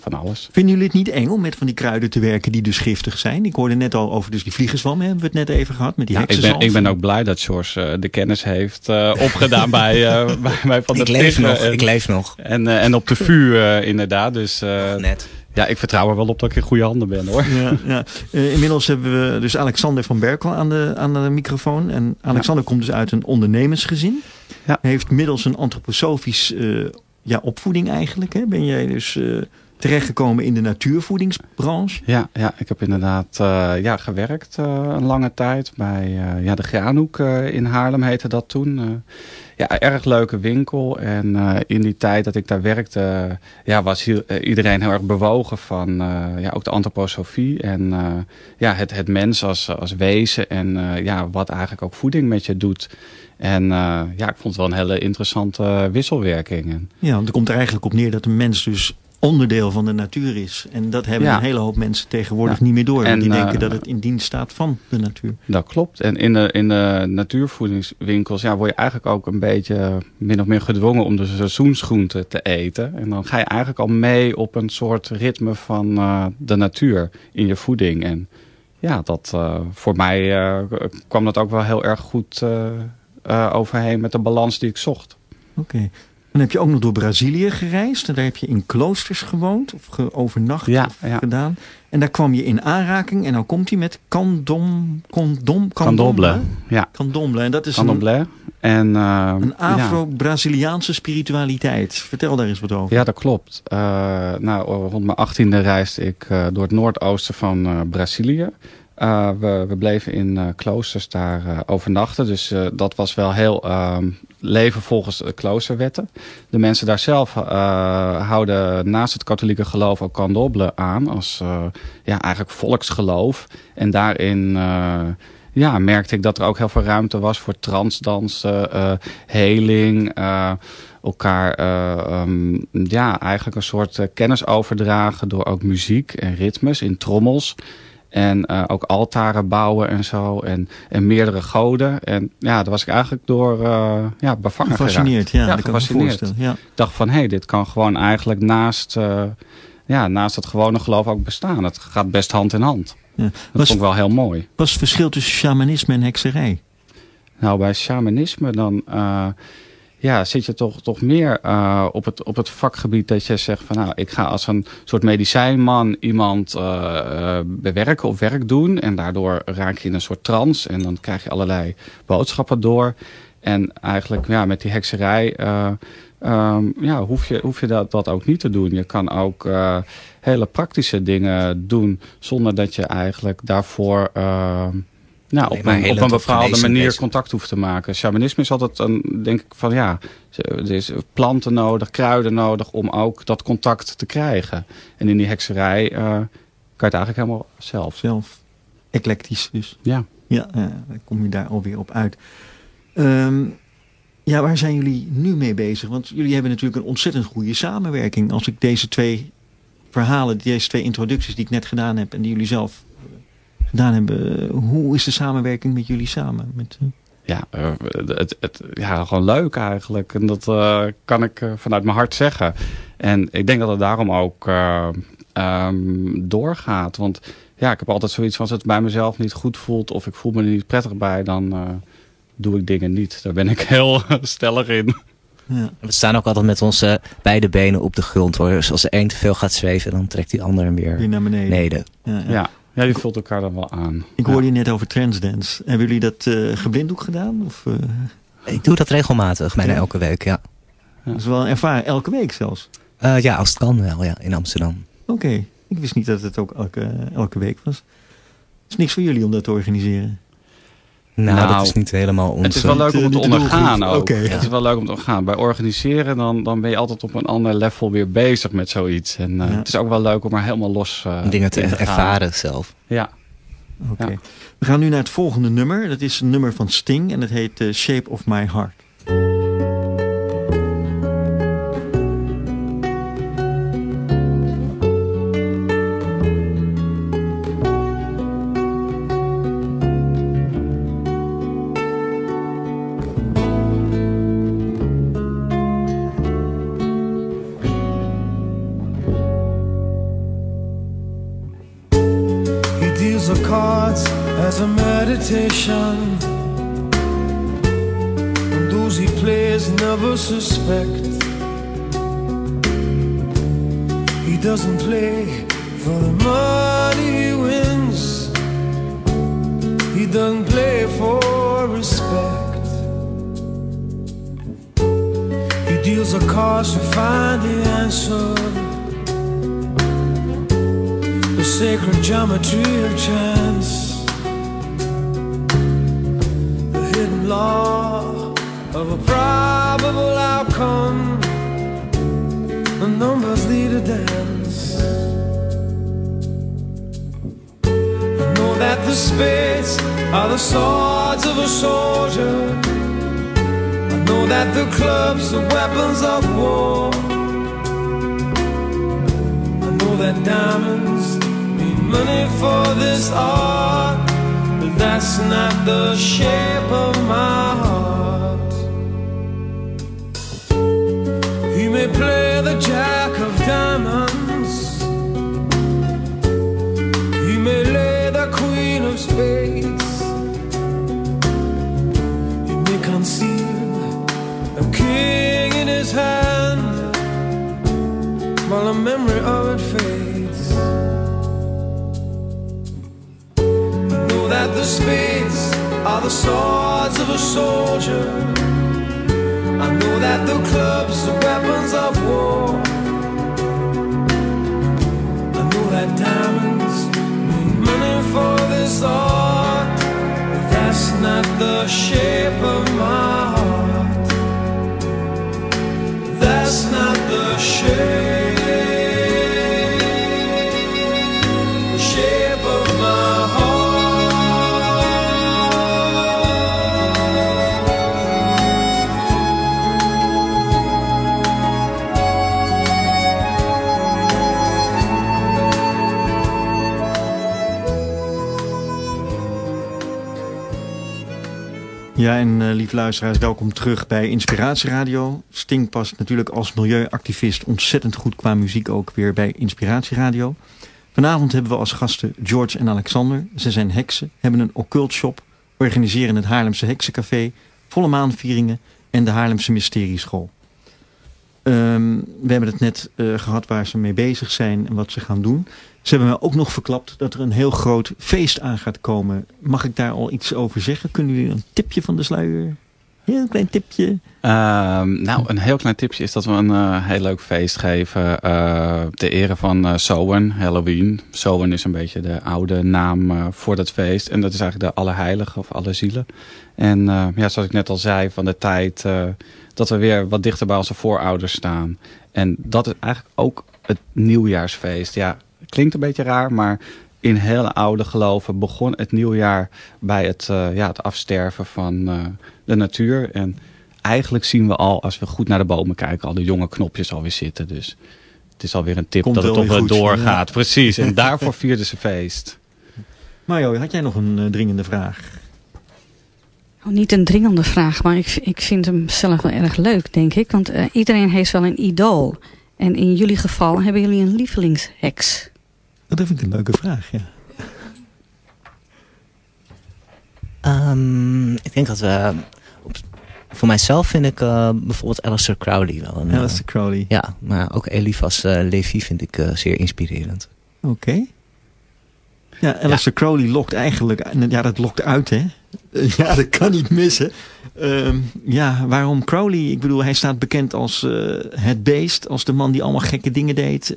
Speaker 2: van alles.
Speaker 1: Vinden jullie het niet eng om met van die kruiden te werken die dus giftig zijn? Ik hoorde net al over dus die vliegenzwam, hebben we het net even gehad. Met die ja,
Speaker 2: ik, ben, ik ben ook blij dat George de kennis heeft opgedaan bij, (laughs) bij, bij Van
Speaker 3: ik leef nog, en, ik leef nog.
Speaker 2: En, en op de vuur inderdaad. Dus,
Speaker 3: net.
Speaker 2: Ja, ik vertrouw er wel op dat ik in goede handen ben hoor.
Speaker 1: Ja, ja. Uh, inmiddels hebben we dus Alexander van Berkel aan de, aan de microfoon. En Alexander komt dus uit een ondernemersgezin. Ja. Hij heeft middels een antroposofisch uh, ja, opvoeding eigenlijk. Hè? Ben jij dus uh, terechtgekomen in de natuurvoedingsbranche?
Speaker 2: Ja, ja ik heb inderdaad ja, gewerkt een lange tijd bij ja, de Graanhoek in Haarlem heette dat toen ja, erg leuke winkel. En in die tijd dat ik daar werkte, ja, was iedereen heel erg bewogen van ja, ook de antroposofie. En ja, het, het mens als, als wezen en ja, wat eigenlijk ook voeding met je doet. En ja, ik vond het wel een hele interessante wisselwerking.
Speaker 1: Ja, want er komt er eigenlijk op neer dat een mens dus onderdeel van de natuur is. En dat hebben een hele hoop mensen tegenwoordig niet meer door. En, die denken uh, dat het in dienst staat van de natuur.
Speaker 2: Dat klopt. En in de, in de natuurvoedingswinkels ja, word je eigenlijk ook een beetje min of meer gedwongen om de seizoensgroenten te eten. En dan ga je eigenlijk al mee op een soort ritme van uh, de natuur in je voeding. En ja, dat uh, voor mij kwam dat ook wel heel erg goed overheen met de balans die ik zocht.
Speaker 1: Oké. Dan heb je ook nog door Brazilië gereisd. En daar heb je in kloosters gewoond of overnacht
Speaker 2: ja,
Speaker 1: of gedaan. En daar kwam je in aanraking. En dan komt hij met candom, condom,
Speaker 2: candomblé.
Speaker 1: Ja. Candomblé. En dat is een,
Speaker 2: en, uh,
Speaker 1: een Afro-Braziliaanse spiritualiteit. Vertel daar eens wat over.
Speaker 2: Ja, dat klopt. Uh, nou, rond mijn achttiende reisde ik uh, door het noordoosten van Brazilië. Uh, we, bleven in uh, kloosters daar uh, overnachten. Dus dat was wel heel ehm, leven volgens de kloosterwetten. De mensen daar zelf houden naast het katholieke geloof ook candomblé aan. Als ja, eigenlijk volksgeloof. En daarin ja, merkte ik dat er ook heel veel ruimte was voor transdansen, heling elkaar um, ja, eigenlijk een soort kennis overdragen door ook muziek en ritmes in trommels. En uh, ook altaren bouwen en zo. En, en meerdere goden. En ja, daar was ik eigenlijk door uh, ja, bevangen
Speaker 1: Gefascineerd,
Speaker 2: ja.
Speaker 1: ja gefascineerd.
Speaker 2: Ja. Ik dacht van, hé, hey, dit kan gewoon eigenlijk naast, uh, ja, naast het gewone geloof ook bestaan. Het gaat best hand in hand. Ja. Dat was, vond ik wel heel mooi.
Speaker 1: Wat is het verschil tussen shamanisme en hekserij?
Speaker 2: Nou, bij shamanisme dan ja, zit je toch, toch meer uh, op, het, op het vakgebied dat je zegt van nou, ik ga als een soort medicijnman iemand uh, bewerken of werk doen. En daardoor raak je in een soort trance en dan krijg je allerlei boodschappen door. En eigenlijk ja, met die hekserij um, ja, hoef je, hoef je dat, dat ook niet te doen. Je kan ook hele praktische dingen doen zonder dat je eigenlijk daarvoor... Nou, op een, op een bepaalde manier contact hoeft te maken. Shamanisme is altijd een, denk ik van ja, er is planten nodig, kruiden nodig om ook dat contact te krijgen. En in die hekserij uh, kan je het eigenlijk helemaal zelf.
Speaker 1: Zelf, eclectisch dus.
Speaker 2: Ja.
Speaker 1: Ja, uh, dan kom je daar alweer op uit. Um, ja, waar zijn jullie nu mee bezig? Want jullie hebben natuurlijk een ontzettend goede samenwerking. Als ik deze twee verhalen, deze twee introducties die ik net gedaan heb en die jullie zelf gedaan hebben. Hoe is de samenwerking met jullie samen? Met, uh...
Speaker 2: Ja, uh, het, het, ja, gewoon leuk eigenlijk. En dat uh, kan ik vanuit mijn hart zeggen. En ik denk dat het daarom ook um, doorgaat. Want ja, ik heb altijd zoiets van als het bij mezelf niet goed voelt... of ik voel me er niet prettig bij, dan doe ik dingen niet. Daar ben ik (laughs) heel stellig in.
Speaker 3: Ja. We staan ook altijd met onze beide benen op de grond hoor. Dus als de een te veel gaat zweven, dan trekt die ander hem weer,
Speaker 1: weer naar beneden.
Speaker 3: beneden.
Speaker 1: Ja, ja.
Speaker 2: Ja, je vult elkaar dan wel aan.
Speaker 1: Ik hoorde je net over transdance. Hebben jullie dat uh, geblinddoek gedaan? Of, uh...
Speaker 3: Ik doe dat regelmatig, bijna elke week, ja.
Speaker 1: Dat is wel een ervaring, elke week zelfs?
Speaker 3: Uh, ja, als het kan wel, ja, in Amsterdam.
Speaker 1: Oké, okay. ik wist niet dat het ook elke, elke week was. Het is niks voor jullie om dat te organiseren?
Speaker 3: Nou, nou, dat is niet helemaal ons...
Speaker 2: Het is wel leuk om het te ondergaan ook. Okay. Het is wel leuk om te ondergaan. Bij organiseren dan, dan ben je altijd op een ander level weer bezig met zoiets. En uh, ja. het is ook wel leuk om er helemaal los uh,
Speaker 3: Dingen te, te ervaren zelf.
Speaker 2: Ja.
Speaker 1: Oké. Okay. Ja. We gaan nu naar het volgende nummer. Dat is een nummer van Sting en het heet uh, Shape of My Heart.
Speaker 4: As a meditation. And those he plays never suspect. He doesn't play for the money he wins. He doesn't play for respect. He deals a cards to find the answer. The sacred geometry of chance. Law of a probable outcome. The numbers lead a dance. I know that the spades are the swords of a soldier. I know that the clubs are weapons of war. I know that diamonds mean money for this art that's not the shape of my heart. He may play the jack of diamonds, he may lay the queen of spades, he may conceal a king in his hand while the memory of it fades. The spades are the swords of a soldier. I know that the clubs are weapons of war. I know that diamonds mean money for this art. But that's not the shape of my heart. That's not the shape.
Speaker 1: Ja, en uh, lieve luisteraars, welkom terug bij Inspiratieradio. Sting past natuurlijk als milieuactivist ontzettend goed qua muziek ook weer bij Inspiratieradio. Vanavond hebben we als gasten George en Alexander. Ze zijn heksen, hebben een occult shop, organiseren het Haarlemse Heksencafé, volle maanvieringen en de Haarlemse Mysterieschool. Um, we hebben het net uh, gehad waar ze mee bezig zijn en wat ze gaan doen. Ze hebben me ook nog verklapt dat er een heel groot feest aan gaat komen. Mag ik daar al iets over zeggen? Kunnen jullie een tipje van de sluier? Heel klein tipje.
Speaker 2: Uh, nou, een heel klein tipje is dat we een uh, heel leuk feest geven. Uh, ter ere van uh, Sowen, Halloween. Sowen is een beetje de oude naam voor dat feest. En dat is eigenlijk de Allerheilige of Alle Zielen. En ja, zoals ik net al zei, van de tijd dat we weer wat dichter bij onze voorouders staan. En dat is eigenlijk ook het nieuwjaarsfeest. Ja, klinkt een beetje raar, maar in hele oude geloven begon het nieuwjaar bij het, uh, ja, het afsterven van uh, de natuur. En eigenlijk zien we al, als we goed naar de bomen kijken, al de jonge knopjes alweer zitten. Dus het is alweer een tip
Speaker 1: Komt
Speaker 2: dat het op doorgaat.
Speaker 1: Ja.
Speaker 2: Precies, en (laughs) daarvoor vierden ze feest.
Speaker 1: Mario, had jij nog een uh, dringende vraag?
Speaker 5: Oh, niet een dringende vraag, maar ik, ik vind hem zelf wel erg leuk, denk ik. Want iedereen heeft wel een idool. En in jullie geval hebben jullie een lievelingsheks.
Speaker 1: Dat vind ik een leuke vraag, ja.
Speaker 3: Um, ik denk dat we... Op, voor mijzelf vind ik uh, bijvoorbeeld Alistair Crowley wel. Een,
Speaker 1: Alistair Crowley.
Speaker 3: Ja, maar ook Elifas uh, Levi vind ik uh, zeer inspirerend.
Speaker 1: Oké. Okay. Ja, Alistair Crowley lokt eigenlijk... Ja, dat lokt uit, hè? (laughs) Ja, dat kan niet missen. Ehm, ja, waarom Crowley? Ik bedoel, hij staat bekend als het beest. Als de man die allemaal gekke dingen deed.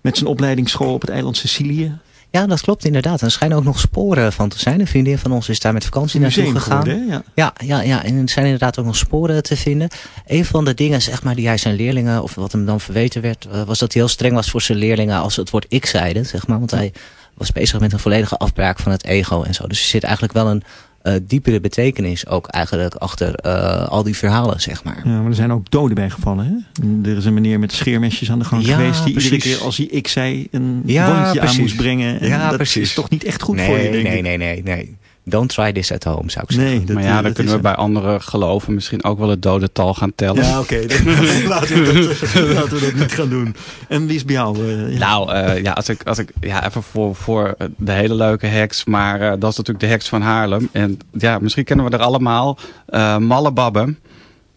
Speaker 1: Met zijn opleidingsschool op het eiland Sicilië.
Speaker 3: Ja, dat klopt inderdaad. Er schijnen ook nog sporen van te zijn. Een vriendin van ons is daar met vakantie naartoe gegaan.
Speaker 1: ja.
Speaker 3: ja. Ja, ja, en er zijn inderdaad ook nog sporen te vinden. Een van de dingen zeg maar, die hij zijn leerlingen, of wat hem dan verweten werd, eh, was dat hij heel streng was voor zijn leerlingen als ze het woord ik zeiden. Zeg maar, want hij was bezig met een volledige afbraak van het ego en zo. Dus er zit eigenlijk wel een uh, diepere betekenis ook eigenlijk achter uh, al die verhalen, zeg maar.
Speaker 1: Ja, maar er zijn ook doden bij gevallen, hè? Er is een meneer met scheermesjes aan de gang geweest... die iedere keer als hij ik zei een ja, wondje aan moest brengen. En ja, dat precies. is toch niet echt goed
Speaker 3: nee,
Speaker 1: voor je, denk
Speaker 3: nee, Nee, nee, nee. Don't try this at home, zou ik zeggen.
Speaker 2: Nee, maar ja, dan kunnen we bij andere geloven misschien ook wel het dodental gaan tellen.
Speaker 1: Ja, oké. Okay. (laughs) laten, we dat, (laughs) laten we dat niet gaan doen. En wie is bij jou?
Speaker 2: Uh, ja. Nou, uh, ja, als ik, als ik ja, even voor, voor de hele leuke heks, maar uh, dat is natuurlijk de heks van Haarlem. En ja, misschien kennen we er allemaal. Malle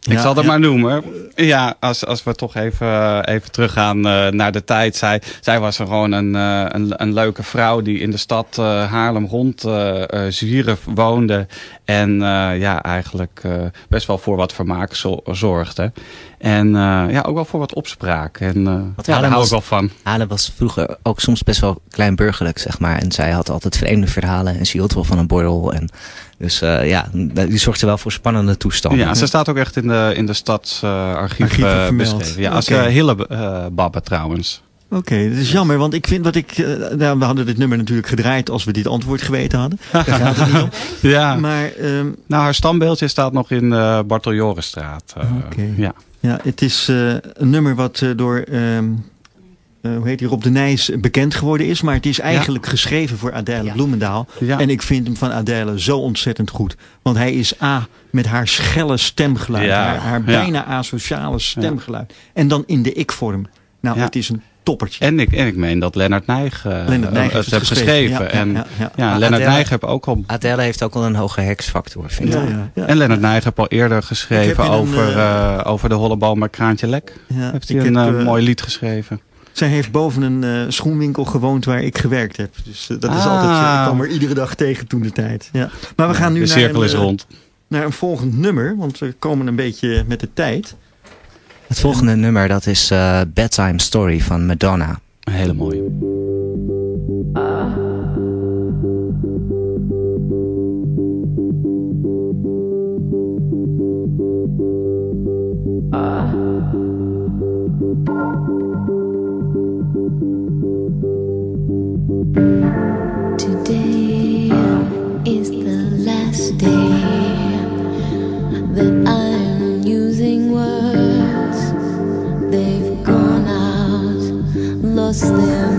Speaker 2: Ik zal het maar noemen. Ja, als, als we toch even, even teruggaan uh, naar de tijd. Zij, zij was gewoon een, uh, een, een, leuke vrouw die in de stad Haarlem rond Zwieren woonde. En ja, eigenlijk best wel voor wat vermaak zorgde. En ja, ook wel voor wat opspraak. En ja, daar hou ik wel van.
Speaker 3: Haarlem was vroeger ook soms best wel kleinburgerlijk, zeg maar. En zij had altijd vreemde verhalen en ze hield wel van een borrel. En dus uh, ja, die zorgde wel voor spannende toestanden.
Speaker 2: Ja, ze staat ook echt in de, in de stadsarchief uh, beschreven. Ja, als okay. Hille Babbe trouwens.
Speaker 1: Oké, okay, dat is jammer, want ik vind wat ik... Uh, nou, we hadden dit nummer natuurlijk gedraaid als we dit antwoord geweten hadden. (laughs) Daar gaat het niet om.
Speaker 2: Ja, maar, um, nou haar standbeeldje staat nog in uh, Barteljorenstraat. Uh, okay. ja.
Speaker 1: Ja, het is een nummer wat door... Um, uh, hoe heet hij, Rob de Nijs bekend geworden is. Maar het is eigenlijk geschreven voor Adèle ja. Bloemendaal. Ja. En ik vind hem van Adèle zo ontzettend goed. Want hij is A, met haar schelle stemgeluid. Haar, haar, bijna asociale stemgeluid. En dan in de ik-vorm. Nou, het is een toppertje.
Speaker 2: En ik, en ik meen dat Lennart Nijg, uh, Lennart Nijg het heeft geschreven. en ja, Lennart Nijg heeft ook al...
Speaker 3: Adèle heeft ook al een hoge heksfactor, vind ik.
Speaker 2: En Lennart Nijg heeft al eerder geschreven over, een, uh, over de hollebal met Kraantje Lek. heeft hij een heb, mooi lied geschreven.
Speaker 1: Zij heeft boven een uh, schoenwinkel gewoond waar ik gewerkt heb. Dus uh, dat is ah. altijd, uh, ik kwam er iedere dag tegen toen de tijd. Ja. Maar we gaan nu
Speaker 2: de cirkel
Speaker 1: naar
Speaker 2: een, is rond.
Speaker 1: naar een volgend nummer, want we komen een beetje met de tijd.
Speaker 3: Het volgende nummer dat is Bedtime Story van Madonna.
Speaker 2: Hele mooie.
Speaker 7: still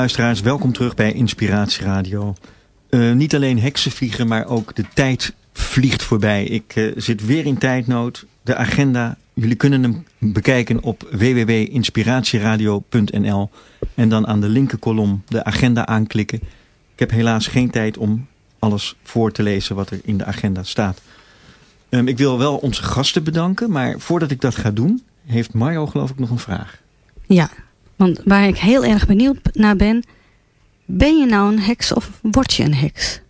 Speaker 1: luisteraars, welkom terug bij Inspiratie Radio. Eh, niet alleen heksen vliegen, maar ook de tijd vliegt voorbij. Ik eh, zit weer in tijdnood. De agenda, jullie kunnen hem bekijken op www.inspiratieradio.nl en dan aan de linkerkolom de agenda aanklikken. Ik heb helaas geen tijd om alles voor te lezen wat er in de agenda staat. Ehm, ik wil wel onze gasten bedanken, maar voordat ik dat ga doen, heeft Mario geloof ik nog een vraag.
Speaker 5: Ja, want waar ik heel erg benieuwd naar ben... Ben je nou een heks of word je een heks?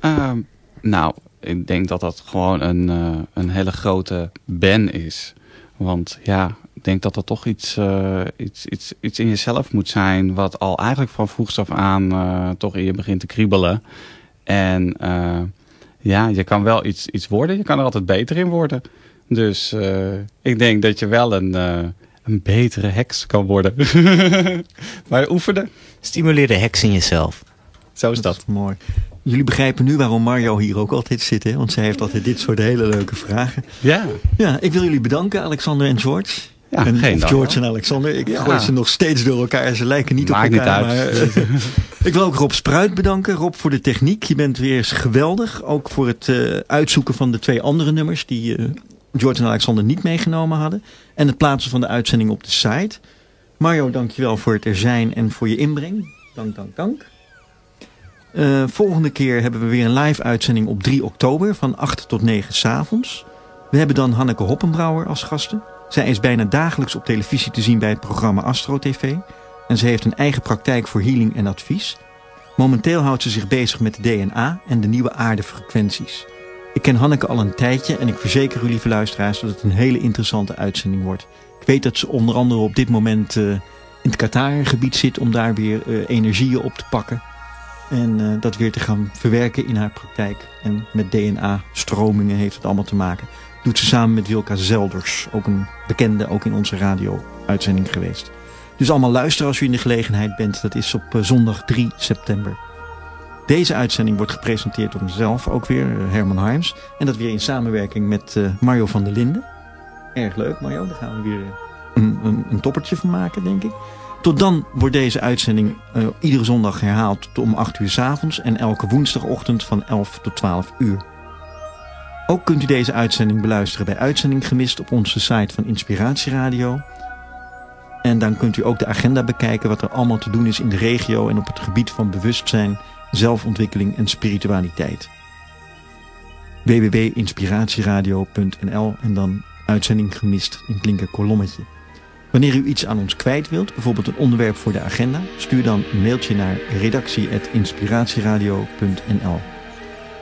Speaker 2: Ehm, nou, ik denk dat dat gewoon een, eh, een hele grote ben is. Want ja, ik denk dat er toch iets, eh, iets, iets, iets in jezelf moet zijn... wat al eigenlijk van vroegs af aan eh, toch in je begint te kriebelen. En ja, je kan wel iets, iets worden. Je kan er altijd beter in worden. Dus ik denk dat je wel een, een betere heks kan worden. (laughs) maar oefenen,
Speaker 3: Stimuleer de heks in jezelf.
Speaker 2: zo is dat.
Speaker 1: is mooi. Jullie begrijpen nu waarom Mario hier ook altijd zit, hè? Want zij heeft altijd dit soort hele leuke vragen.
Speaker 2: Ja,
Speaker 1: Ja, ik wil jullie bedanken, Alexander en George.
Speaker 2: Ja,
Speaker 1: en,
Speaker 2: geen
Speaker 1: George
Speaker 2: hoor.
Speaker 1: en Alexander. Ik
Speaker 2: Ja.
Speaker 1: gooi ze nog steeds door elkaar. Ze lijken niet
Speaker 2: Maakt
Speaker 1: op elkaar.
Speaker 2: niet uit.
Speaker 1: Maar, eh, (laughs) ik wil ook Rob Spruit bedanken. Rob voor de techniek. Je bent weer eens geweldig. Ook voor het eh, uitzoeken van de twee andere nummers die eh, George en Alexander niet meegenomen hadden. En het plaatsen van de uitzending op de site. Mario, dankjewel voor het er zijn en voor je inbreng. Dank, dank, dank. Eh, volgende keer hebben we weer een live uitzending op 3 oktober van 8 tot 9 s avonds. We hebben dan Hanneke Hoppenbrouwer als gasten. Zij is bijna dagelijks op televisie te zien bij het programma Astro TV. En ze heeft een eigen praktijk voor healing en advies. Momenteel houdt ze zich bezig met de DNA en de nieuwe aardefrequenties. Ik ken Hanneke al een tijdje en ik verzeker u, lieve luisteraars, dat het een hele interessante uitzending wordt. Ik weet dat ze onder andere op dit moment eh, in het Qatar-gebied zit om daar weer eh, energieën op te pakken. En eh, dat weer te gaan verwerken in haar praktijk. En met DNA-stromingen heeft het allemaal te maken. Doet ze samen met Wilka Zelders. Ook een bekende, ook in onze radio-uitzending geweest. Dus allemaal luisteren als u in de gelegenheid bent. Dat is op zondag 3 september. Deze uitzending wordt gepresenteerd door mezelf, ook weer eh, Herman Harms. En dat weer in samenwerking met eh, Mario van der Linden. Erg leuk Mario, daar gaan we weer eh, een, een, toppertje van maken denk ik. Tot dan wordt deze uitzending iedere zondag herhaald om 8 uur s avonds en elke woensdagochtend van 11 tot 12 uur. Ook kunt u deze uitzending beluisteren bij Uitzending Gemist op onze site van Inspiratieradio. En dan kunt u ook de agenda bekijken wat er allemaal te doen is in de regio en op het gebied van bewustzijn, zelfontwikkeling en spiritualiteit. www.inspiratieradio.nl en dan uitzending gemist in het kolommetje. Wanneer u iets aan ons kwijt wilt, bijvoorbeeld een onderwerp voor de agenda, stuur dan een mailtje naar redactie.inspiratieradio.nl.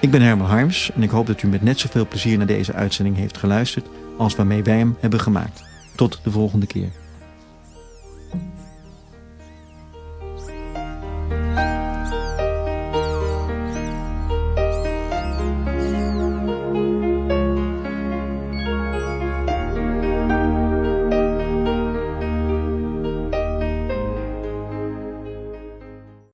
Speaker 1: Ik ben Herman Harms en ik hoop dat u met net zoveel plezier naar deze uitzending heeft geluisterd als waarmee wij hem hebben gemaakt. Tot de volgende keer.